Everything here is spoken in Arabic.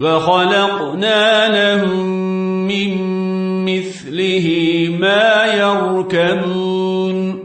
وخلقنا لهم من مثله ما يركبون